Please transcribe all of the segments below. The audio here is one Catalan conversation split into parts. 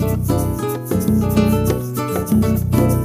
Thank you.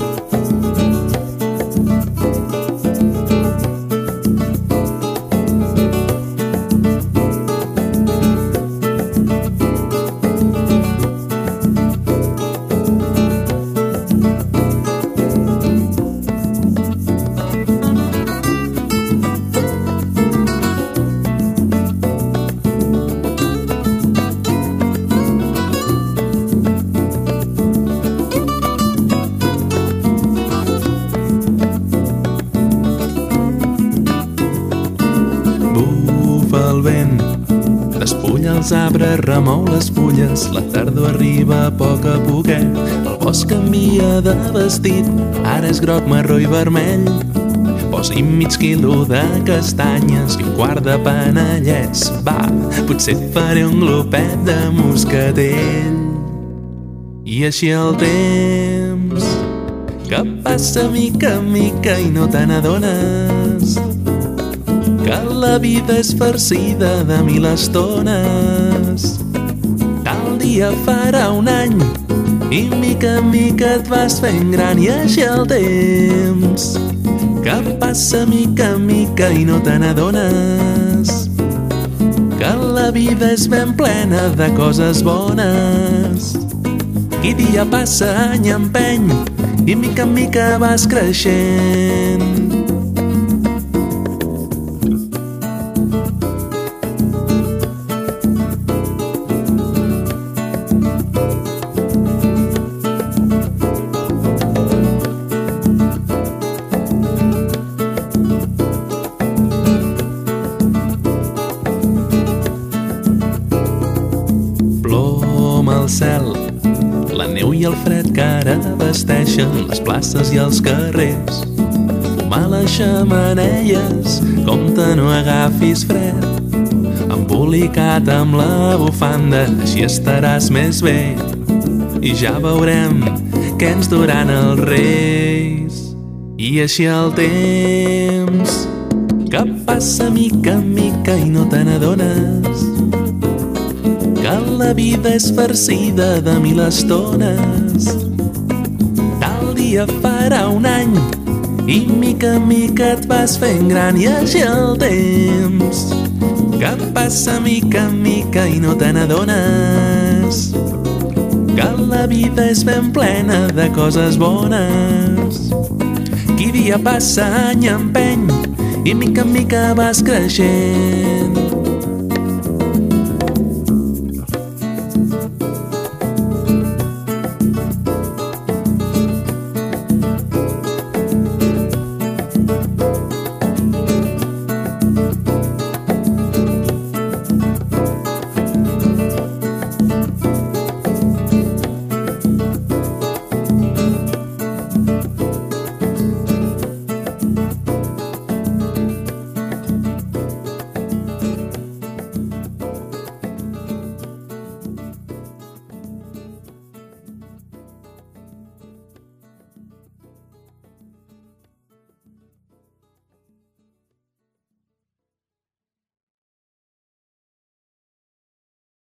Despulla els arbres, remou les fulles, la tardor arriba a poc a poquet. El bosc canvia de vestit, ara és groc, marró i vermell. Posi mig quilo de castanyes i un quart de panellets. Va, potser faré un glopet de moscatell. I així el temps que passa mica mica i no te n'adones que la vida és farcida de mil estones. Tal dia farà un any i mica en mica et vas fent gran i així el temps que passa mica en mica i no te n'adones que la vida és ben plena de coses bones. I dia passa, any empeny, i mica en mica vas creixent. Al cel, la neu i el fred que ara vesteixen les places i els carrers. Fumar les xamaneies, compte no agafis fred. Embolicat amb la bufanda, així estaràs més bé. I ja veurem què ens duran els reis. I així el temps, que passa mica en mica i no te n'adones la vida és farcida de mil estones. Tal dia farà un any i mica en mica et vas fent gran i així el temps que passa mica en mica i no te n'adones que la vida és ben plena de coses bones. Qui dia passa any empeny i mica en mica vas creixent.